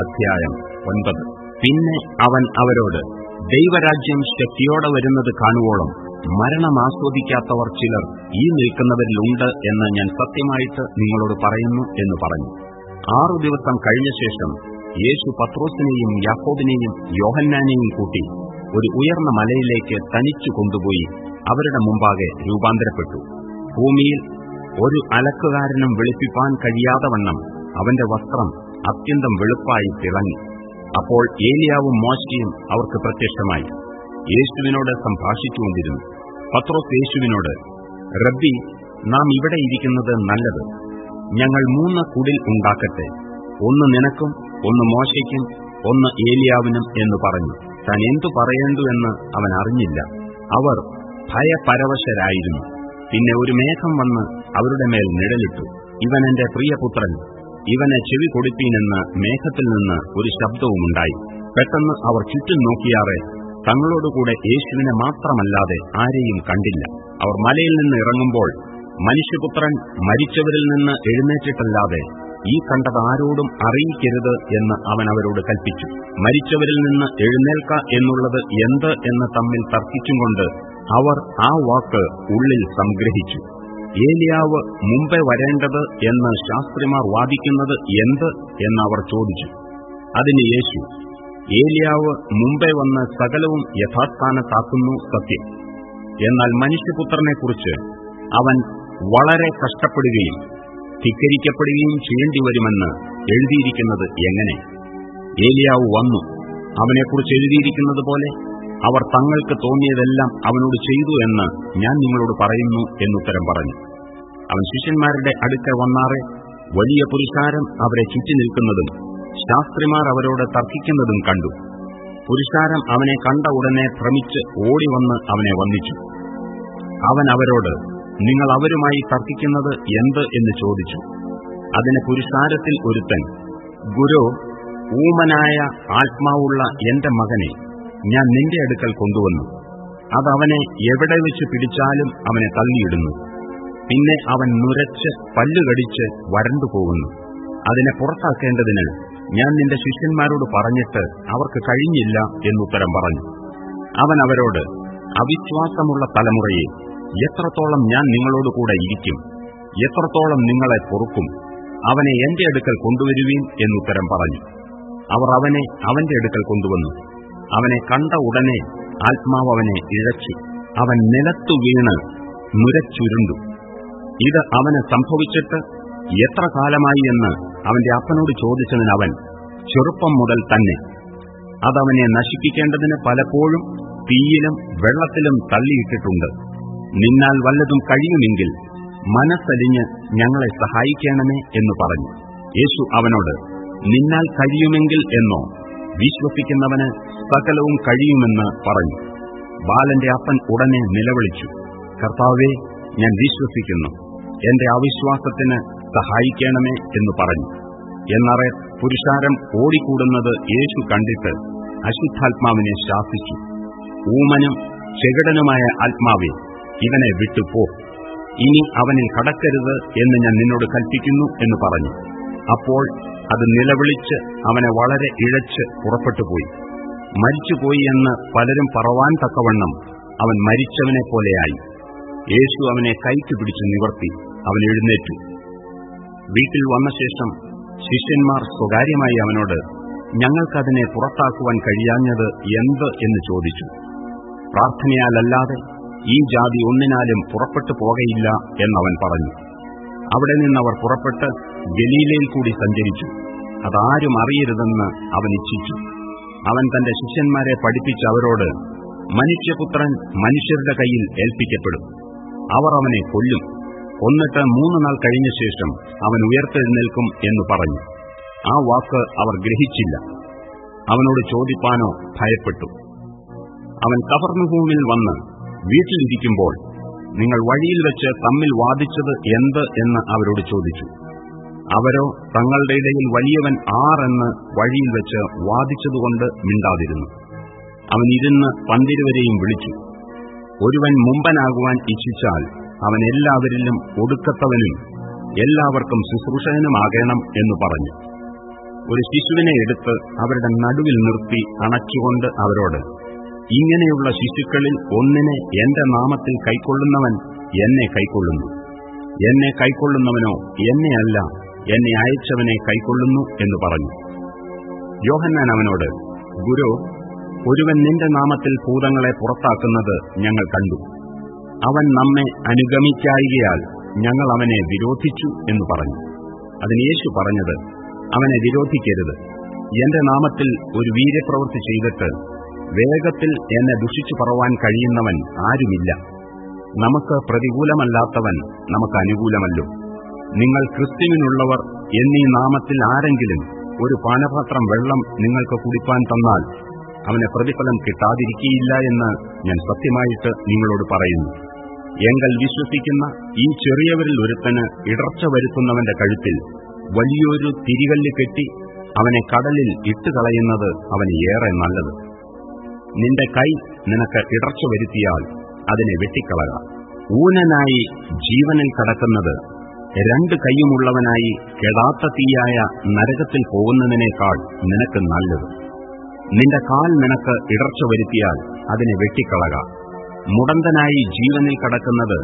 അധ്യായം ഒൻപത്. പിന്നെ അവൻ അവരോട് ദൈവരാജ്യം ശക്തിയോടെ വരുന്നത് കാണുവോളം മരണം ആസ്വദിക്കാത്തവർ ചിലർ ഈ നിൽക്കുന്നവരിലുണ്ട് എന്ന് ഞാൻ സത്യമായിട്ട് നിങ്ങളോട് പറയുന്നു എന്ന് പറഞ്ഞു. ആറു ദിവസം കഴിഞ്ഞ ശേഷം യേശു പത്രോസിനെയും യാക്കോബിനെയും യോഹന്നാനെയും കൂട്ടി ഒരു ഉയർന്ന മലയിലേക്ക് തനിച്ചു കൊണ്ടുപോയി അവരുടെ മുമ്പാകെ രൂപാന്തരപ്പെട്ടു. ഭൂമിയിൽ ഒരു അലക്കുകാരനും വെളുപ്പിപ്പാൻ കഴിയാതെ വണ്ണം അവന്റെ വസ്ത്രം അത്യന്തം വെളുപ്പായി തിളങ്ങി. അപ്പോൾ ഏലിയാവും മോശിയും അവർക്ക് പ്രത്യക്ഷമായി. യേശുവിനോട് സംഭാഷിച്ചുകൊണ്ടിരുന്നു. പത്രോസ് യേശുവിനോട് റബ്ബി നാം ഇവിടെ ഇരിക്കുന്നത് നല്ലത്. ഞങ്ങൾ മൂന്ന് കുടിൽ ഉണ്ടാക്കട്ടെ. ഒന്ന് നിനക്കും ഒന്ന് മോശയ്ക്കും ഒന്ന് ഏലിയാവിനും എന്ന് പറഞ്ഞു. താൻ എന്തു പറയേണ്ടു എന്ന് അവൻ അറിഞ്ഞില്ല. അവർ ഭയപരവശരായിരുന്നു. പിന്നെ ഒരു മേഘം വന്ന് അവരുടെ മേൽ നിഴലിട്ടു. ഇവൻ എന്റെ പ്രിയപുത്രൻ. ഇവനെ ചെവി കൊടുപ്പീനെന്ന് മേഘത്തിൽ നിന്ന് ഒരു ശബ്ദവുമുണ്ടായി. പെട്ടെന്ന് അവർ ചുറ്റും നോക്കിയാറെ തങ്ങളോടുകൂടെ യേശുവിനെ മാത്രമല്ലാതെ ആരെയും കണ്ടില്ല. അവർ മലയിൽ നിന്ന് ഇറങ്ങുമ്പോൾ മനുഷ്യപുത്രൻ മരിച്ചവരിൽ നിന്ന് എഴുന്നേറ്റിട്ടല്ലാതെ ഈ കണ്ടത് ആരോടും അറിയിക്കരുത് എന്ന് അവൻ അവരോട് കൽപ്പിച്ചു. മരിച്ചവരിൽ നിന്ന് എഴുന്നേൽക്ക എന്നുള്ളത് എന്ത് എന്ന് തമ്മിൽ തർക്കിച്ചും അവർ ആ വാക്ക് ഉള്ളിൽ സംഗ്രഹിച്ചു. ഏലിയാവ് മുമ്പേ വരേണ്ടത് എന്ന് ശാസ്ത്രിമാർ വാദിക്കുന്നത് എന്ത് എന്നവർ ചോദിച്ചു. അതിന് യേശു ഏലിയാവ് മുമ്പേ വന്ന് സകലവും യഥാസ്ഥാനത്താക്കുന്നു സത്യം. എന്നാൽ മനുഷ്യപുത്രനെക്കുറിച്ച് അവൻ വളരെ കഷ്ടപ്പെടുകയും ധിക്കരിക്കപ്പെടുകയും ചെയ്യേണ്ടി വരുമെന്ന് എഴുതിയിരിക്കുന്നത് എങ്ങനെ? ഏലിയാവ് വന്നു അവനെക്കുറിച്ച് എഴുതിയിരിക്കുന്നത് പോലെ അവർ തങ്ങൾക്ക് തോന്നിയതെല്ലാം അവനോട് ചെയ്തു എന്ന് ഞാൻ നിങ്ങളോട് പറയുന്നു എന്നുത്തരം പറഞ്ഞു. അവൻ ശിഷ്യന്മാരുടെ അടുക്ക വന്നാറെ വലിയ പുരുഷാരം അവരെ ചുറ്റി നിൽക്കുന്നതും ശാസ്ത്രിമാർ അവരോട് തർക്കിക്കുന്നതും കണ്ടു. പുരുഷാരം അവനെ കണ്ട ഉടനെ ഭ്രമിച്ച് ഓടിവന്ന് അവനെ വന്ദിച്ചു. അവൻ അവരോട് നിങ്ങൾ അവരുമായി തർക്കിക്കുന്നത് എന്ത്? എന്ന് ചോദിച്ചു. അതിന് പുരുഷാരത്തിൽ ഒരുത്തൻ ഗുരു ഊമനായ ആത്മാവുള്ള എന്റെ മകനെ ഞാൻ നിന്റെ അടുക്കൽ കൊണ്ടുവന്നു. അതവനെ എവിടെ വെച്ച് പിടിച്ചാലും അവനെ തള്ളിയിടുന്നു. പിന്നെ അവൻ നുരച്ച് പല്ലുകടിച്ച് വരണ്ടുപോകുന്നു അതിനെ പുറത്താക്കേണ്ടതിന് ഞാൻ നിന്റെ ശിഷ്യന്മാരോട് പറഞ്ഞിട്ട് അവർക്ക് കഴിഞ്ഞില്ല എന്നുത്തരം പറഞ്ഞു. അവൻ അവരോട് അവിശ്വാസമുള്ള തലമുറയെ എത്രത്തോളം ഞാൻ നിങ്ങളോടുകൂടെ ഇരിക്കും? എത്രത്തോളം നിങ്ങളെ പൊറുക്കും? അവനെ എന്റെ അടുക്കൽ കൊണ്ടുവരുവീൻ? എന്നുത്തരം പറഞ്ഞു. അവർ അവനെ അവന്റെ അടുക്കൽ കൊണ്ടുവന്നു. അവനെ കണ്ട ഉടനെ ആത്മാവ് അവനെ ഇഴച്ചു. അവൻ നിലത്തു വീണ് നുരച്ചുരുണ്ടു ഇത് അവന് സംഭവിച്ചിട്ട് എത്ര കാലമായി എന്ന് അവന്റെ അപ്പനോട് ചോദിച്ചതിന് അവൻ ചെറുപ്പം മുതൽ തന്നെ. അതവനെ നശിപ്പിക്കേണ്ടതിന് പലപ്പോഴും തീയിലും വെള്ളത്തിലും തള്ളിയിട്ടിട്ടുണ്ട്. നിന്നാൽ വല്ലതും കഴിയുമെങ്കിൽ മനസ്സലിഞ്ഞ് ഞങ്ങളെ സഹായിക്കണമേ എന്ന് പറഞ്ഞു. യേശു അവനോട് നിന്നാൽ കഴിയുമെങ്കിൽ എന്നോ? വിശ്വസിക്കുന്നവന് സകലവും കഴിയുമെന്ന് പറഞ്ഞു. ബാലന്റെ അപ്പൻ ഉടനെ നിലവിളിച്ചു. കർത്താവെ ഞാൻ വിശ്വസിക്കുന്നു. എന്റെ അവിശ്വാസത്തിന് സഹായിക്കണമേ എന്ന് പറഞ്ഞു. എന്നറെ പുരുഷാരം ഓടിക്കൂടുന്നത് യേശു കണ്ടിട്ട് അശുദ്ധാത്മാവിനെ ശാസിച്ചു. ഊമനും ചെകിടനുമായ ആത്മാവെ ഇവനെ വിട്ടുപോ ഇനി അവനിൽ കടക്കരുത് എന്ന് ഞാൻ നിന്നോട് കൽപ്പിക്കുന്നു എന്ന് പറഞ്ഞു. അപ്പോൾ അത് നിലവിളിച്ച് അവനെ വളരെ ഇഴച്ച് പുറപ്പെട്ടുപോയി. മരിച്ചുപോയി എന്ന് പലരും പറവാൻ തക്കവണ്ണം അവൻ മരിച്ചവനെ പോലെയായി. യേശു അവനെ കൈക്ക് പിടിച്ചു നിവർത്തി അവൻ എഴുന്നേറ്റു. വീട്ടിൽ വന്ന ശേഷം ശിഷ്യന്മാർ സ്വകാര്യമായി അവനോട് ഞങ്ങൾക്കതിനെ പുറത്താക്കുവാൻ കഴിയാഞ്ഞത് എന്ത്? എന്ന് ചോദിച്ചു. പ്രാർത്ഥനയാലല്ലാതെ ഈ ജാതി ഒന്നിനാലും പുറപ്പെട്ടു പോകയില്ല എന്നവൻ പറഞ്ഞു. അവിടെ നിന്നവർ പുറപ്പെട്ട് ഗലീലയിൽ കൂടി സഞ്ചരിച്ചു. അതാരും അറിയരുതെന്ന് അവൻ ഇച്ഛിച്ചു. അവൻ തന്റെ ശിഷ്യന്മാരെ പഠിപ്പിച്ച അവരോട് മനുഷ്യപുത്രൻ മനുഷ്യരുടെ കയ്യിൽ ഏൽപ്പിക്കപ്പെടും. അവർ അവനെ കൊല്ലും. കൊന്നിട്ട് മൂന്ന് നാൾ കഴിഞ്ഞ ശേഷം അവൻ ഉയർത്തെഴുന്നേൽക്കും എന്ന് പറഞ്ഞു. ആ വാക്ക് അവർ ഗ്രഹിച്ചില്ല. അവനോട് ചോദിപ്പാനോ ഭയപ്പെട്ടു. അവൻ കവർണഭൂമിൽ വന്ന് വീട്ടിലിരിക്കുമ്പോൾ നിങ്ങൾ വഴിയിൽ വെച്ച് തമ്മിൽ വാദിച്ചത് എന്ത്? എന്ന് അവരോട് ചോദിച്ചു. അവരോ തങ്ങളുടെ ഇടയിൽ വലിയവൻ ആറെന്ന് വഴിയിൽ വെച്ച് വാദിച്ചതുകൊണ്ട് മിണ്ടാതിരുന്നു. അവൻ ഇരുന്ന് പന്തിരുവരെയും വിളിച്ചു. ഒരുവൻ മുമ്പനാകുവാൻ ഇച്ഛിച്ചാൽ അവൻ എല്ലാവരിലും ഒടുക്കത്തവനും എല്ലാവർക്കും ശുശ്രൂഷകനുമാകണം എന്ന് പറഞ്ഞു. ഒരു ശിശുവിനെ എടുത്ത് അവരുടെ നടുവിൽ നിർത്തി അണച്ചുകൊണ്ട് അവരോട് ഇങ്ങനെയുള്ള ശിശുക്കളിൽ ഒന്നിനെ എന്റെ നാമത്തിൽ കൈക്കൊള്ളുന്നവൻ എന്നെ കൈക്കൊള്ളുന്നു. എന്നെ കൈക്കൊള്ളുന്നവനോ എന്നെയല്ല എന്നെ അയച്ചവനെ കൈക്കൊള്ളുന്നു എന്ന് പറഞ്ഞു. യോഹന്നാൻ അവനോട് ഗുരു ഒരുവൻ നിന്റെ നാമത്തിൽ ഭൂതങ്ങളെ പുറത്താക്കുന്നത് ഞങ്ങൾ കണ്ടു. അവൻ നമ്മെ അനുഗമിക്കായികയാൽ ഞങ്ങൾ അവനെ വിരോധിച്ചു എന്ന് പറഞ്ഞു. അതിന് യേശു പറഞ്ഞത് അവനെ വിരോധിക്കരുത്. എന്റെ നാമത്തിൽ ഒരു വീര്യപ്രവൃത്തി ചെയ്തിട്ട് വേഗത്തിൽ എന്നെ ദുഷിച്ചു പറവാൻ കഴിയുന്നവൻ ആരുമില്ല. നമുക്ക് പ്രതികൂലമല്ലാത്തവൻ നമുക്ക് അനുകൂലമല്ലോ. നിങ്ങൾ ക്രിസ്തുവിനുള്ളവർ എന്നീ നാമത്തിൽ ആരെങ്കിലും ഒരു പാനപാത്രം വെള്ളം നിങ്ങൾക്ക് കുടിപ്പാൻ തന്നാൽ അവന് പ്രതിഫലം കിട്ടാതിരിക്കയില്ല എന്ന് ഞാൻ സത്യമായിട്ട് നിങ്ങളോട് പറയുന്നു. എങ്കൽ വിശ്വസിക്കുന്ന ഈ ചെറിയവരിൽ ഒരുത്തന് ഇടർച്ച വരുത്തുന്നവന്റെ കഴുത്തിൽ വലിയൊരു തിരികല്ല് കെട്ടി അവനെ കടലിൽ ഇട്ടുകളയുന്നത് അവന് ഏറെ നല്ലത്. നിന്റെ കൈ നിനക്ക് ഇടർച്ച വരുത്തിയാൽ അതിനെ വെട്ടിക്കളക. ഊനനായി ജീവനിൽ കടക്കുന്നത് രണ്ട് കൈയുമുള്ളവനായി കെടാത്ത തീയായ നരകത്തിൽ പോകുന്നതിനേക്കാൾ നിനക്ക് നല്ലത്. നിന്റെ കാൽ നിനക്ക് ഇടർച്ച വരുത്തിയാൽ അതിനെ വെട്ടിക്കളക. മുടന്തനായി ജീവനിൽ കടക്കുന്നത്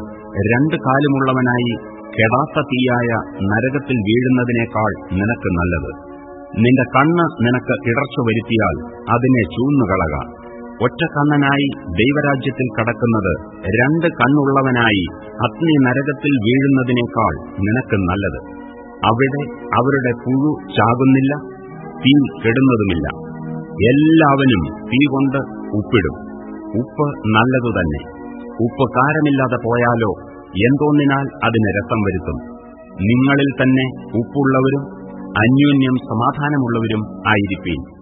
രണ്ട് കാലുമുള്ളവനായി കെടാത്ത തീയായ നരകത്തിൽ വീഴുന്നതിനേക്കാൾ നിനക്ക് നല്ലത്. നിന്റെ കണ്ണ് നിനക്ക് ഇടർച്ച വരുത്തിയാൽ അതിനെ ചൂന്നുകളക. ഒറ്റക്കണ്ണനായി ദൈവരാജ്യത്തിൽ കടക്കുന്നത് രണ്ട് കണ്ണുള്ളവനായി അഗ്നി നരകത്തിൽ വീഴുന്നതിനേക്കാൾ നിനക്ക് നല്ലത്. അവിടെ അവരുടെ പുഴു ചാകുന്നില്ല തീ കെടുന്നതുമില്ല. എല്ലാവനും തീ കൊണ്ട് ഉപ്പിടും. ഉപ്പ് നല്ലതു തന്നെ. ഉപ്പ് കാരമില്ലാതെ പോയാലോ എന്തോന്നിനാൽ അതിന് രസം വരുത്തും. നിങ്ങളിൽ തന്നെ ഉപ്പുള്ളവരും അന്യോന്യം സമാധാനമുള്ളവരും ആയിരിക്കും